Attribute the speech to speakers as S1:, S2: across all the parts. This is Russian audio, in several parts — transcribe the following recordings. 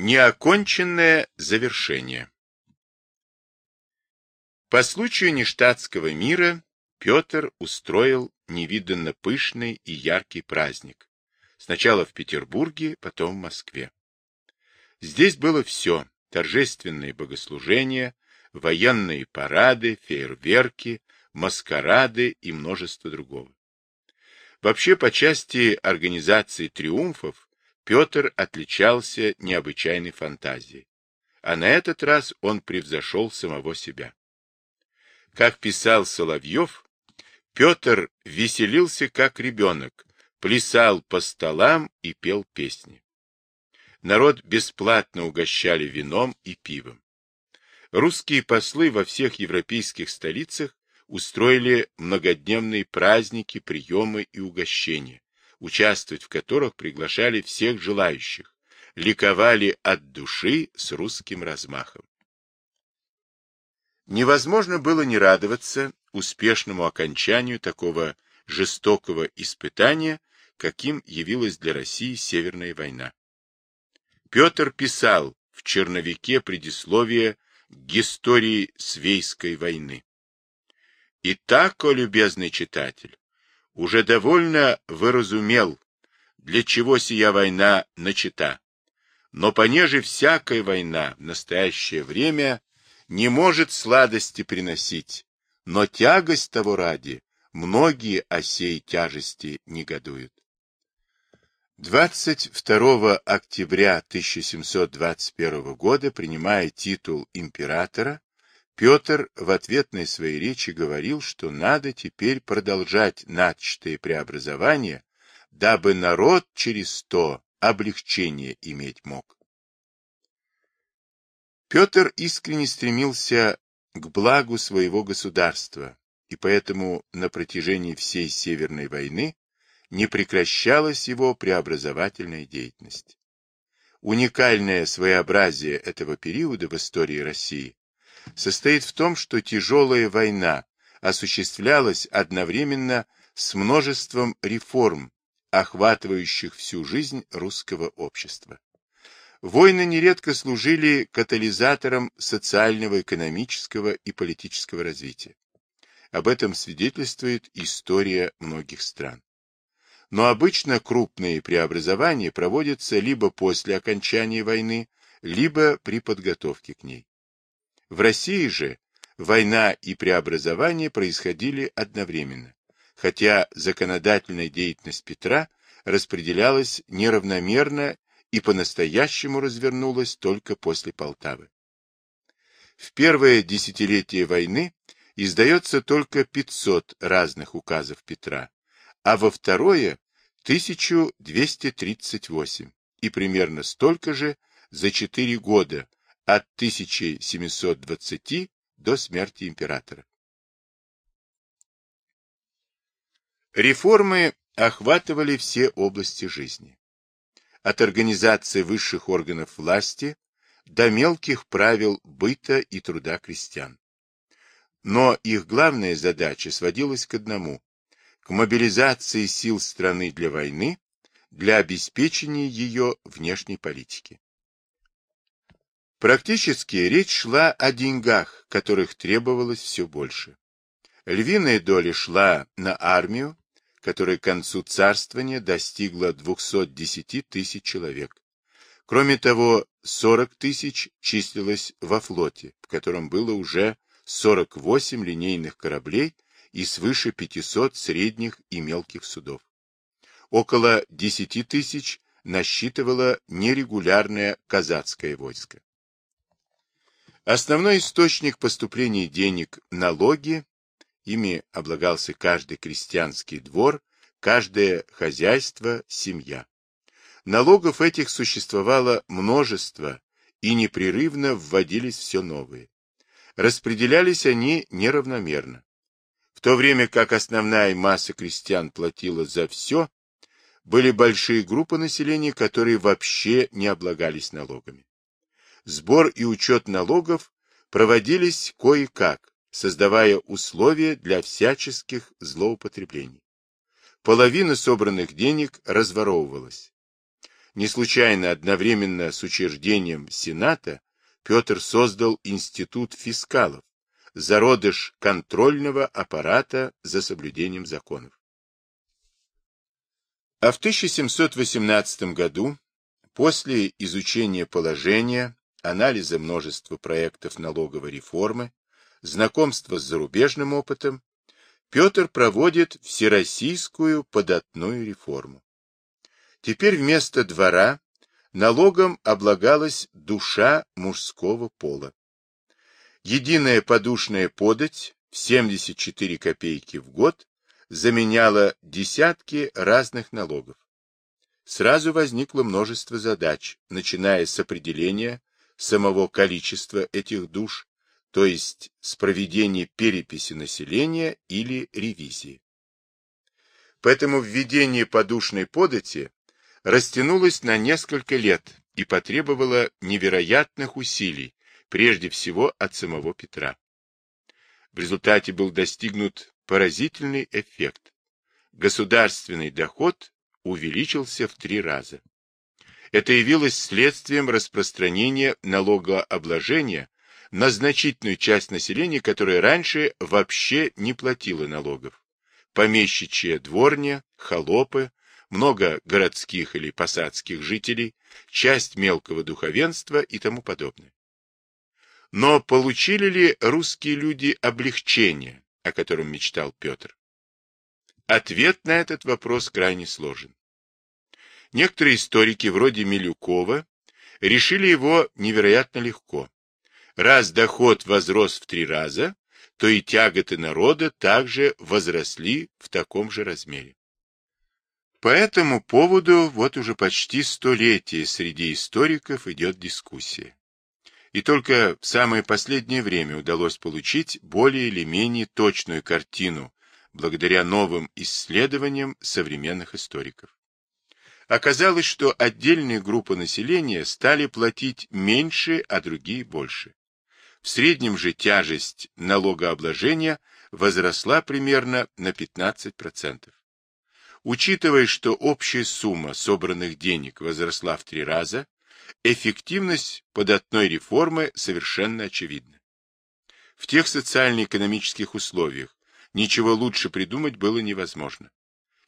S1: Неоконченное завершение По случаю нештатского мира Петр устроил невиданно пышный и яркий праздник. Сначала в Петербурге, потом в Москве. Здесь было все – торжественные богослужения, военные парады, фейерверки, маскарады и множество другого. Вообще, по части организации триумфов, Петр отличался необычайной фантазией. А на этот раз он превзошел самого себя. Как писал Соловьев, Петр веселился как ребенок, плясал по столам и пел песни. Народ бесплатно угощали вином и пивом. Русские послы во всех европейских столицах устроили многодневные праздники, приемы и угощения, участвовать в которых приглашали всех желающих, ликовали от души с русским размахом. Невозможно было не радоваться успешному окончанию такого жестокого испытания, каким явилась для России Северная война. Петр писал в черновике предисловия к истории Свейской войны. Итак, о любезный читатель, уже довольно выразумел, для чего сия война начата. Но понеже всякая война в настоящее время не может сладости приносить, но тягость того ради, многие о сей тяжести негодуют. 22 октября 1721 года, принимая титул императора, Петр в ответной своей речи говорил, что надо теперь продолжать начатые преобразования, дабы народ через то облегчение иметь мог. Петр искренне стремился к благу своего государства, и поэтому на протяжении всей Северной войны не прекращалась его преобразовательная деятельность. Уникальное своеобразие этого периода в истории России состоит в том, что тяжелая война осуществлялась одновременно с множеством реформ, охватывающих всю жизнь русского общества. Войны нередко служили катализатором социального, экономического и политического развития. Об этом свидетельствует история многих стран. Но обычно крупные преобразования проводятся либо после окончания войны, либо при подготовке к ней. В России же война и преобразование происходили одновременно, хотя законодательная деятельность Петра распределялась неравномерно и по-настоящему развернулась только после Полтавы. В первое десятилетие войны издается только 500 разных указов Петра, а во второе – 1238 и примерно столько же за 4 года от 1720 до смерти императора. Реформы охватывали все области жизни. От организации высших органов власти до мелких правил быта и труда крестьян. Но их главная задача сводилась к одному – к мобилизации сил страны для войны, для обеспечения ее внешней политики. Практически речь шла о деньгах, которых требовалось все больше. Львиная доля шла на армию, которая к концу царствования достигла 210 тысяч человек. Кроме того, 40 тысяч числилось во флоте, в котором было уже 48 линейных кораблей и свыше 500 средних и мелких судов. Около 10 тысяч насчитывало нерегулярное казацкое войско. Основной источник поступления денег – налоги, ими облагался каждый крестьянский двор, каждое хозяйство, семья. Налогов этих существовало множество, и непрерывно вводились все новые. Распределялись они неравномерно. В то время как основная масса крестьян платила за все, были большие группы населения, которые вообще не облагались налогами сбор и учет налогов проводились кое-как, создавая условия для всяческих злоупотреблений. Половина собранных денег разворовывалась. Не случайно одновременно с учреждением Сената Петр создал Институт фискалов, зародыш контрольного аппарата за соблюдением законов. А в 1718 году, после изучения положения, анализа множества проектов налоговой реформы, знакомства с зарубежным опытом, Петр проводит всероссийскую податную реформу. Теперь вместо двора налогом облагалась душа мужского пола. Единая подушная подать в 74 копейки в год заменяла десятки разных налогов. Сразу возникло множество задач, начиная с определения самого количества этих душ, то есть с проведения переписи населения или ревизии. Поэтому введение подушной подати растянулось на несколько лет и потребовало невероятных усилий, прежде всего от самого Петра. В результате был достигнут поразительный эффект. Государственный доход увеличился в три раза. Это явилось следствием распространения налогообложения на значительную часть населения, которая раньше вообще не платила налогов. Помещичья дворня, холопы, много городских или посадских жителей, часть мелкого духовенства и тому подобное. Но получили ли русские люди облегчение, о котором мечтал Петр? Ответ на этот вопрос крайне сложен. Некоторые историки, вроде Милюкова, решили его невероятно легко. Раз доход возрос в три раза, то и тяготы народа также возросли в таком же размере. По этому поводу вот уже почти столетие среди историков идет дискуссия и только в самое последнее время удалось получить более или менее точную картину благодаря новым исследованиям современных историков. Оказалось, что отдельные группы населения стали платить меньше, а другие больше. В среднем же тяжесть налогообложения возросла примерно на 15%. Учитывая, что общая сумма собранных денег возросла в три раза, эффективность податной реформы совершенно очевидна. В тех социально-экономических условиях ничего лучше придумать было невозможно.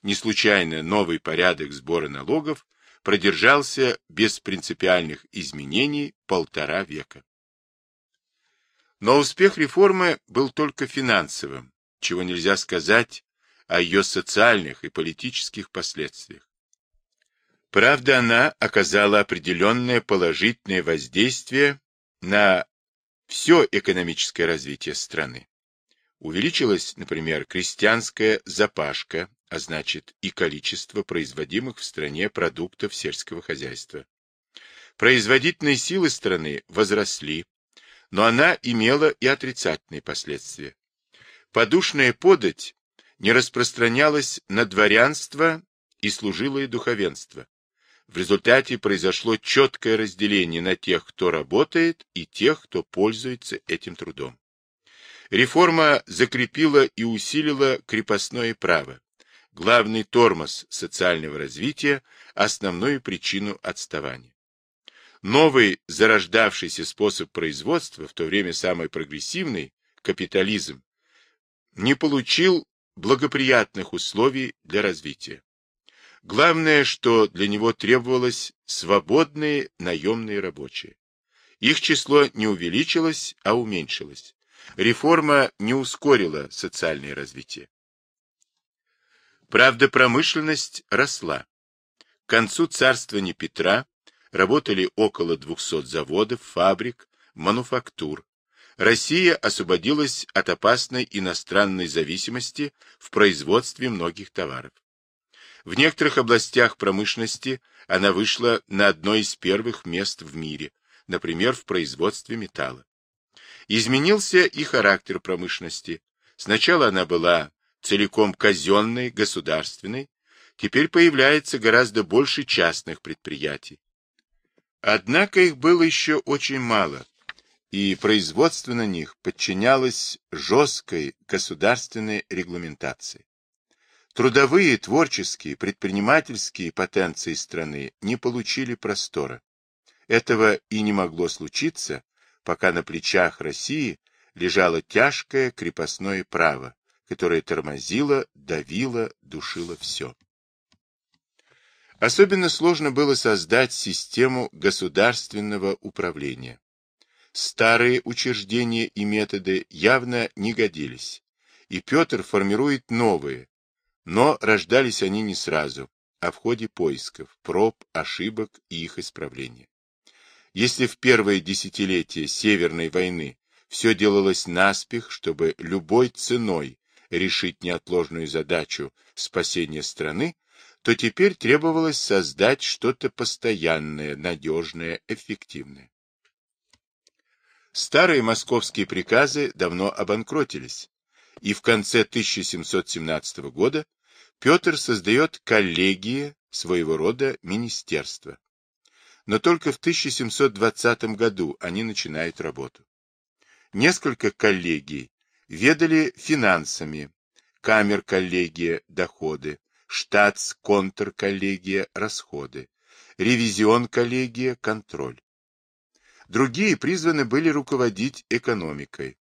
S1: Не случайно новый порядок сбора налогов продержался без принципиальных изменений полтора века. Но успех реформы был только финансовым, чего нельзя сказать о ее социальных и политических последствиях. Правда, она оказала определенное положительное воздействие на все экономическое развитие страны. Увеличилась, например, крестьянская запашка, а значит и количество производимых в стране продуктов сельского хозяйства. Производительные силы страны возросли, но она имела и отрицательные последствия. Подушная подать не распространялась на дворянство и служилое духовенство. В результате произошло четкое разделение на тех, кто работает, и тех, кто пользуется этим трудом. Реформа закрепила и усилила крепостное право, главный тормоз социального развития, основную причину отставания. Новый зарождавшийся способ производства, в то время самый прогрессивный, капитализм, не получил благоприятных условий для развития. Главное, что для него требовалось свободные наемные рабочие. Их число не увеличилось, а уменьшилось. Реформа не ускорила социальное развитие. Правда, промышленность росла. К концу царствования Петра работали около 200 заводов, фабрик, мануфактур. Россия освободилась от опасной иностранной зависимости в производстве многих товаров. В некоторых областях промышленности она вышла на одно из первых мест в мире, например, в производстве металла. Изменился и характер промышленности. Сначала она была целиком казенной, государственной, теперь появляется гораздо больше частных предприятий. Однако их было еще очень мало, и производство на них подчинялось жесткой государственной регламентации. Трудовые, творческие, предпринимательские потенции страны не получили простора. Этого и не могло случиться, пока на плечах России лежало тяжкое крепостное право, которое тормозило, давило, душило все. Особенно сложно было создать систему государственного управления. Старые учреждения и методы явно не годились, и Петр формирует новые, но рождались они не сразу, а в ходе поисков, проб, ошибок и их исправления. Если в первое десятилетие Северной войны все делалось наспех, чтобы любой ценой решить неотложную задачу спасения страны, то теперь требовалось создать что-то постоянное, надежное, эффективное. Старые московские приказы давно обанкротились, и в конце 1717 года Петр создает коллегии, своего рода министерства но только в 1720 году они начинают работу. Несколько коллегий ведали финансами, камер-коллегия – доходы, штатс-контр-коллегия – расходы, ревизион-коллегия – контроль. Другие призваны были руководить экономикой.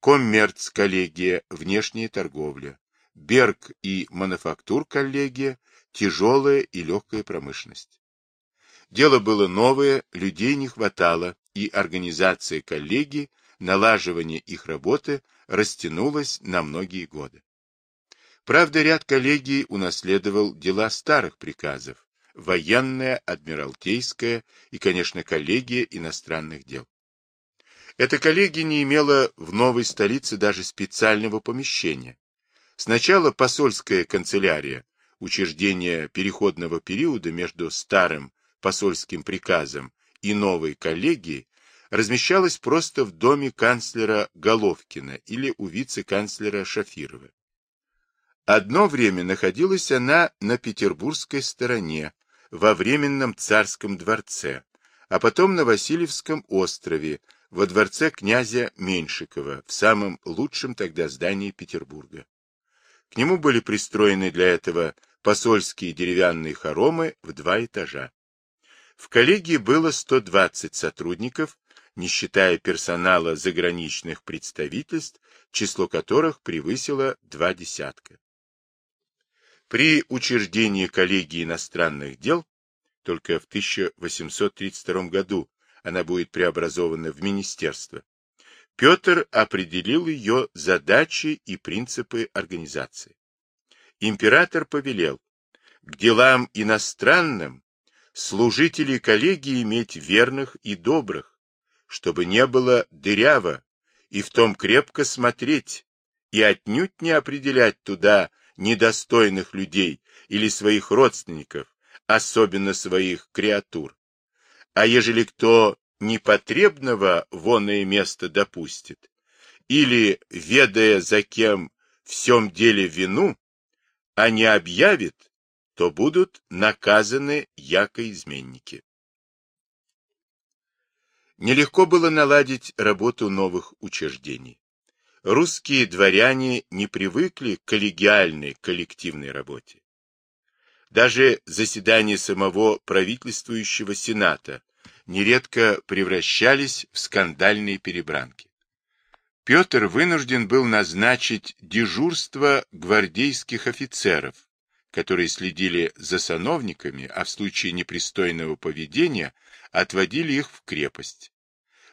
S1: Коммерц-коллегия – внешняя торговля, Берг и мануфактур-коллегия – тяжелая и легкая промышленность. Дело было новое, людей не хватало, и организация коллегий, налаживание их работы растянулось на многие годы. Правда, ряд коллегий унаследовал дела старых приказов, военная, адмиралтейская и, конечно, коллегия иностранных дел. Эта коллегия не имела в новой столице даже специального помещения. Сначала посольская канцелярия, учреждение переходного периода между старым посольским приказом и новой коллегии размещалась просто в доме канцлера Головкина или у вице-канцлера Шафирова. Одно время находилась она на петербургской стороне, во временном царском дворце, а потом на Васильевском острове, во дворце князя Меньшикова, в самом лучшем тогда здании Петербурга. К нему были пристроены для этого посольские деревянные хоромы в два этажа. В коллегии было 120 сотрудников, не считая персонала заграничных представительств, число которых превысило два десятка. При учреждении коллегии иностранных дел только в 1832 году она будет преобразована в министерство. Петр определил ее задачи и принципы организации. Император повелел к делам иностранным служителей коллегии иметь верных и добрых, чтобы не было дыряво, и в том крепко смотреть, и отнюдь не определять туда недостойных людей или своих родственников, особенно своих креатур. А ежели кто непотребного воное место допустит, или, ведая за кем в сем деле вину, а не объявит, то будут наказаны якоизменники. Нелегко было наладить работу новых учреждений. Русские дворяне не привыкли к коллегиальной коллективной работе. Даже заседания самого правительствующего сената нередко превращались в скандальные перебранки. Петр вынужден был назначить дежурство гвардейских офицеров, которые следили за сановниками, а в случае непристойного поведения отводили их в крепость.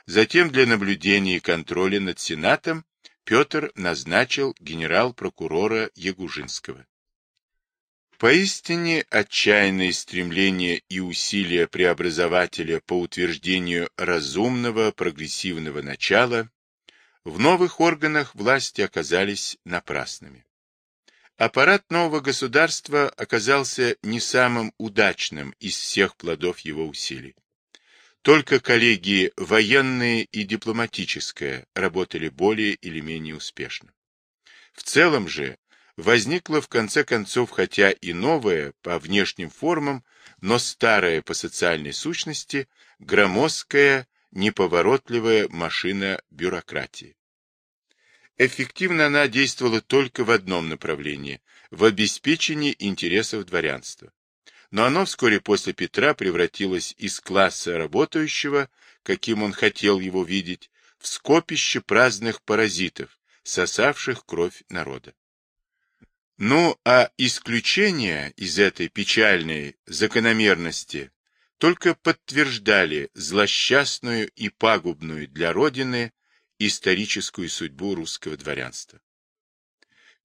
S1: Затем для наблюдения и контроля над Сенатом Петр назначил генерал-прокурора Ягужинского. Поистине отчаянные стремления и усилия преобразователя по утверждению разумного прогрессивного начала в новых органах власти оказались напрасными. Аппарат нового государства оказался не самым удачным из всех плодов его усилий. Только коллегии военные и дипломатическая работали более или менее успешно. В целом же возникла в конце концов хотя и новая по внешним формам, но старая по социальной сущности, громоздкая, неповоротливая машина бюрократии. Эффективно она действовала только в одном направлении – в обеспечении интересов дворянства. Но оно вскоре после Петра превратилось из класса работающего, каким он хотел его видеть, в скопище праздных паразитов, сосавших кровь народа. Ну, а исключения из этой печальной закономерности только подтверждали злосчастную и пагубную для Родины историческую судьбу русского дворянства.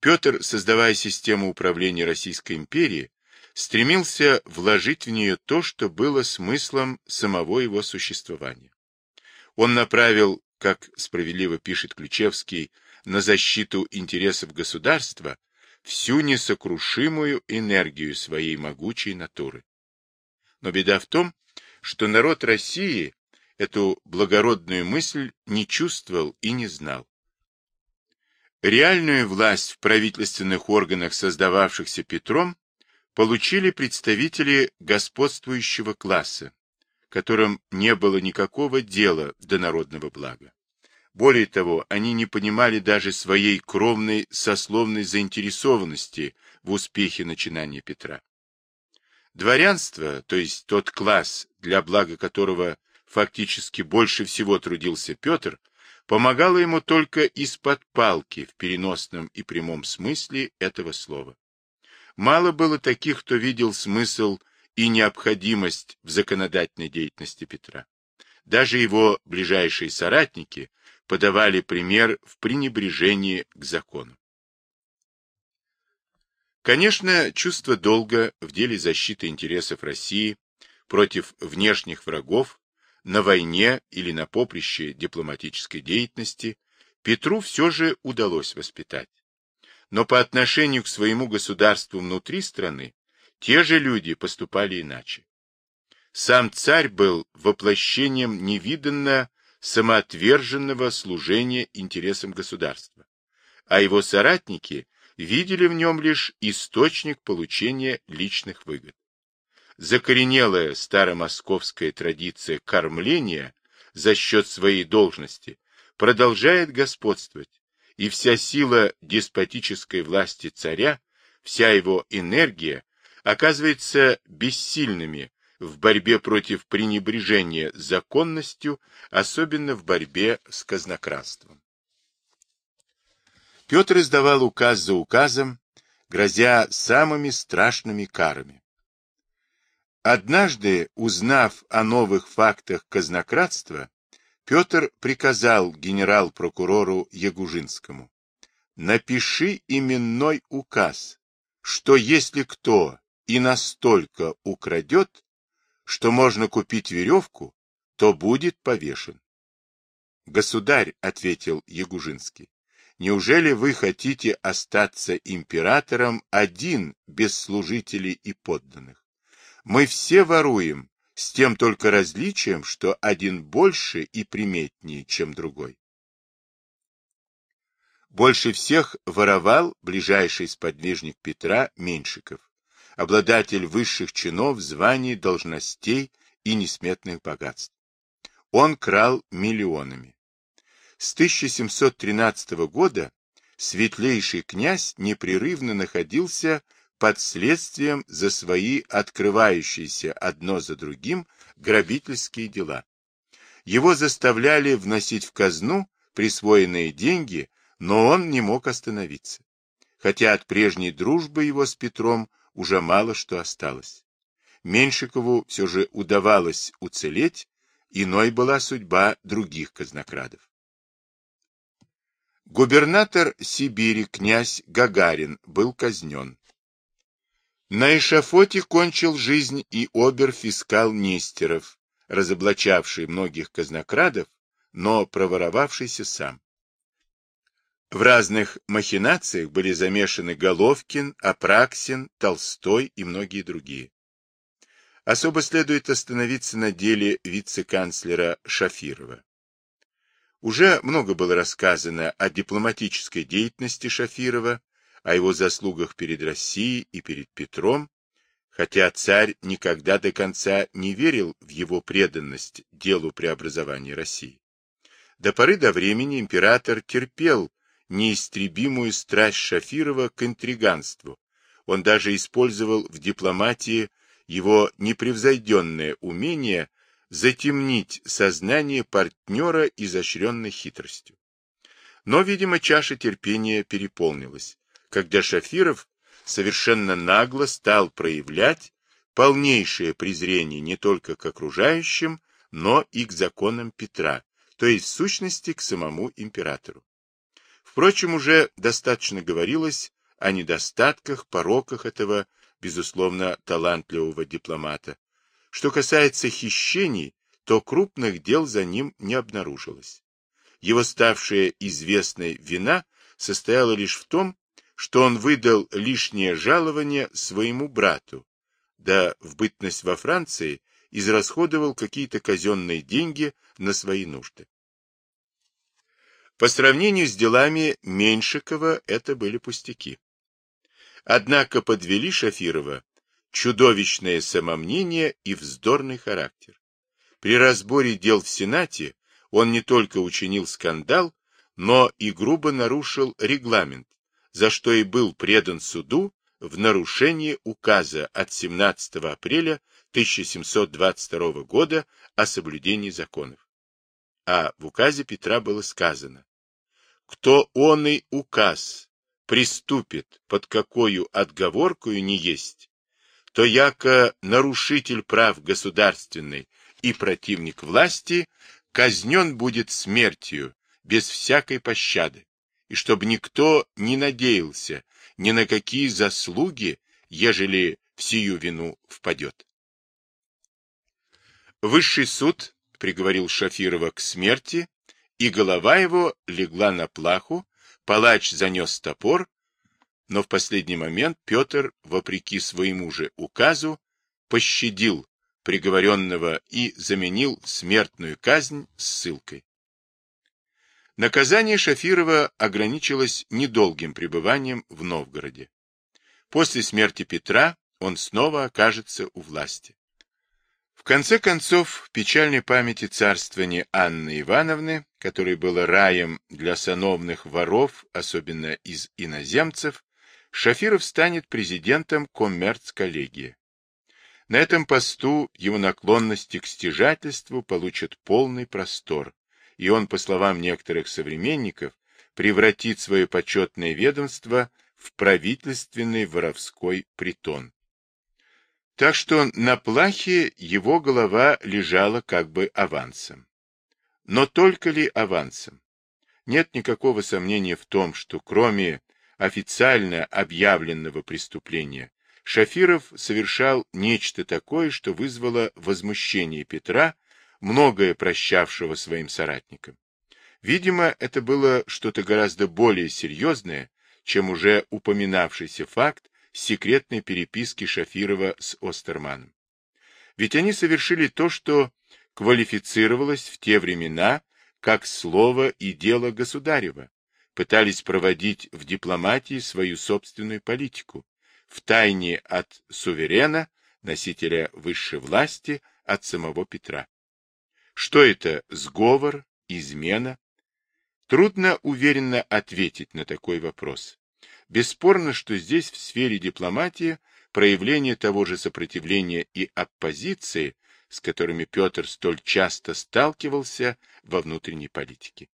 S1: Петр, создавая систему управления Российской империей, стремился вложить в нее то, что было смыслом самого его существования. Он направил, как справедливо пишет Ключевский, на защиту интересов государства всю несокрушимую энергию своей могучей натуры. Но беда в том, что народ России эту благородную мысль не чувствовал и не знал. Реальную власть в правительственных органах, создававшихся Петром, получили представители господствующего класса, которым не было никакого дела до народного блага. Более того, они не понимали даже своей кровной сословной заинтересованности в успехе начинания Петра. Дворянство, то есть тот класс, для блага которого фактически больше всего трудился Петр, помогало ему только из-под палки в переносном и прямом смысле этого слова. Мало было таких, кто видел смысл и необходимость в законодательной деятельности Петра. Даже его ближайшие соратники подавали пример в пренебрежении к закону. Конечно, чувство долга в деле защиты интересов России против внешних врагов на войне или на поприще дипломатической деятельности Петру все же удалось воспитать. Но по отношению к своему государству внутри страны те же люди поступали иначе. Сам царь был воплощением невиданно самоотверженного служения интересам государства, а его соратники видели в нем лишь источник получения личных выгод. Закоренелая старомосковская традиция кормления за счет своей должности продолжает господствовать, и вся сила деспотической власти царя, вся его энергия оказывается бессильными в борьбе против пренебрежения законностью, особенно в борьбе с казнократством. Петр издавал указ за указом, грозя самыми страшными карами. Однажды, узнав о новых фактах казнократства, Петр приказал генерал-прокурору Ягужинскому, напиши именной указ, что если кто и настолько украдет, что можно купить веревку, то будет повешен. Государь, — ответил Ягужинский, — неужели вы хотите остаться императором один, без служителей и подданных? Мы все воруем, с тем только различием, что один больше и приметнее, чем другой. Больше всех воровал ближайший сподвижник Петра Меньшиков обладатель высших чинов, званий, должностей и несметных богатств. Он крал миллионами. С 1713 года светлейший князь непрерывно находился под следствием за свои открывающиеся одно за другим грабительские дела. Его заставляли вносить в казну присвоенные деньги, но он не мог остановиться. Хотя от прежней дружбы его с Петром уже мало что осталось. Меньшикову все же удавалось уцелеть, иной была судьба других казнокрадов. Губернатор Сибири князь Гагарин был казнен. На эшафоте кончил жизнь и обер-фискал Нестеров, разоблачавший многих казнокрадов, но проворовавшийся сам. В разных махинациях были замешаны Головкин, Апраксин, Толстой и многие другие. Особо следует остановиться на деле вице-канцлера Шафирова. Уже много было рассказано о дипломатической деятельности Шафирова, о его заслугах перед Россией и перед Петром, хотя царь никогда до конца не верил в его преданность делу преобразования России. До поры до времени император терпел неистребимую страсть Шафирова к интриганству. Он даже использовал в дипломатии его непревзойденное умение затемнить сознание партнера изощренной хитростью. Но, видимо, чаша терпения переполнилась, когда Шафиров совершенно нагло стал проявлять полнейшее презрение не только к окружающим, но и к законам Петра, то есть в сущности к самому императору. Впрочем, уже достаточно говорилось о недостатках, пороках этого, безусловно, талантливого дипломата. Что касается хищений, то крупных дел за ним не обнаружилось. Его ставшая известной вина состояла лишь в том, что он выдал лишнее жалование своему брату, да в бытность во Франции израсходовал какие-то казенные деньги на свои нужды. По сравнению с делами Меньшикова это были пустяки. Однако подвели Шафирова чудовищное самомнение и вздорный характер. При разборе дел в Сенате он не только учинил скандал, но и грубо нарушил регламент, за что и был предан суду в нарушении указа от 17 апреля 1722 года о соблюдении законов. А в указе Петра было сказано, кто он и указ приступит под какую отговоркую не есть, то яко нарушитель прав государственный и противник власти казнен будет смертью без всякой пощады, и чтобы никто не надеялся ни на какие заслуги, ежели в сию вину впадет. Высший суд приговорил Шафирова к смерти, и голова его легла на плаху, палач занес топор, но в последний момент Петр, вопреки своему же указу, пощадил приговоренного и заменил смертную казнь ссылкой. Наказание Шафирова ограничилось недолгим пребыванием в Новгороде. После смерти Петра он снова окажется у власти. В конце концов, в печальной памяти царствования Анны Ивановны, которое было раем для сановных воров, особенно из иноземцев, Шафиров станет президентом коммерц-коллегии. На этом посту его наклонности к стяжательству получат полный простор, и он, по словам некоторых современников, превратит свое почетное ведомство в правительственный воровской притон. Так что на плахе его голова лежала как бы авансом. Но только ли авансом? Нет никакого сомнения в том, что кроме официально объявленного преступления, Шафиров совершал нечто такое, что вызвало возмущение Петра многое прощавшего своим соратникам. Видимо, это было что-то гораздо более серьезное, чем уже упоминавшийся факт секретной переписки Шафирова с Остерманом. Ведь они совершили то, что квалифицировалось в те времена как слово и дело государева, пытались проводить в дипломатии свою собственную политику, в тайне от суверена, носителя высшей власти, от самого Петра. Что это, сговор, измена? Трудно уверенно ответить на такой вопрос. Бесспорно, что здесь в сфере дипломатии проявление того же сопротивления и оппозиции, с которыми Петр столь часто сталкивался во внутренней политике.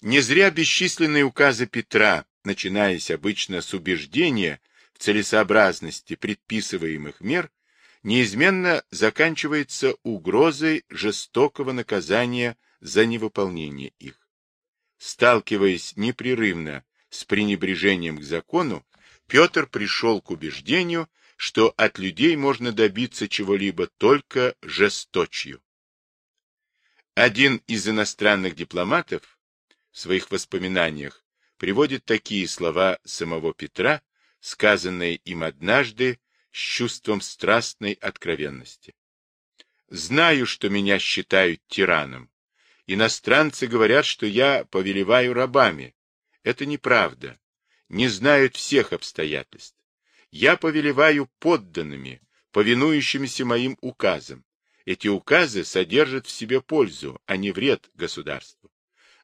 S1: Не зря бесчисленные указы Петра, начинаясь обычно с убеждения в целесообразности предписываемых мер, неизменно заканчивается угрозой жестокого наказания за невыполнение их. Сталкиваясь непрерывно с пренебрежением к закону, Петр пришел к убеждению, что от людей можно добиться чего-либо только жесточью. Один из иностранных дипломатов в своих воспоминаниях приводит такие слова самого Петра, сказанные им однажды с чувством страстной откровенности. Знаю, что меня считают тираном. Иностранцы говорят, что я повелеваю рабами. Это неправда. Не знают всех обстоятельств. Я повелеваю подданными, повинующимися моим указам. Эти указы содержат в себе пользу, а не вред государству.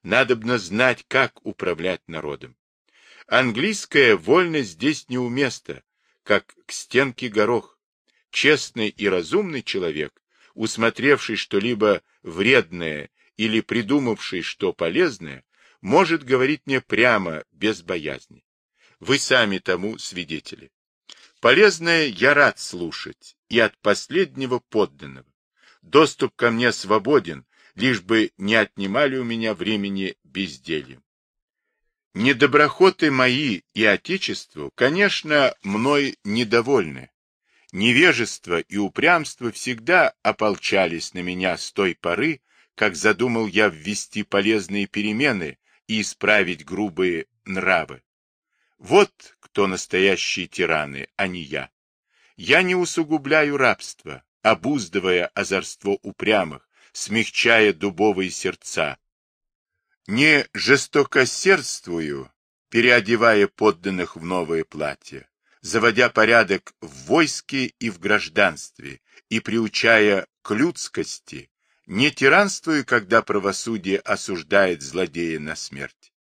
S1: надобно знать, как управлять народом. Английская вольность здесь неуместна, как к стенке горох. Честный и разумный человек, усмотревший что-либо вредное или придумавший что полезное, может говорить мне прямо, без боязни. Вы сами тому свидетели. Полезное я рад слушать, и от последнего подданного. Доступ ко мне свободен, лишь бы не отнимали у меня времени бездельем. Недоброхоты мои и Отечеству, конечно, мной недовольны. Невежество и упрямство всегда ополчались на меня с той поры, как задумал я ввести полезные перемены и исправить грубые нравы. Вот кто настоящие тираны, а не я. Я не усугубляю рабство, обуздывая озорство упрямых, смягчая дубовые сердца. Не жестокосердствую, переодевая подданных в новое платье, заводя порядок в войске и в гражданстве и приучая к людскости, не тиранствую, когда правосудие осуждает злодея на смерть.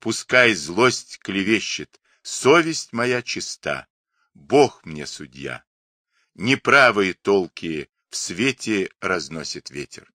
S1: Пускай злость клевещет, совесть моя чиста, Бог мне судья. Неправые толки в свете разносит ветер.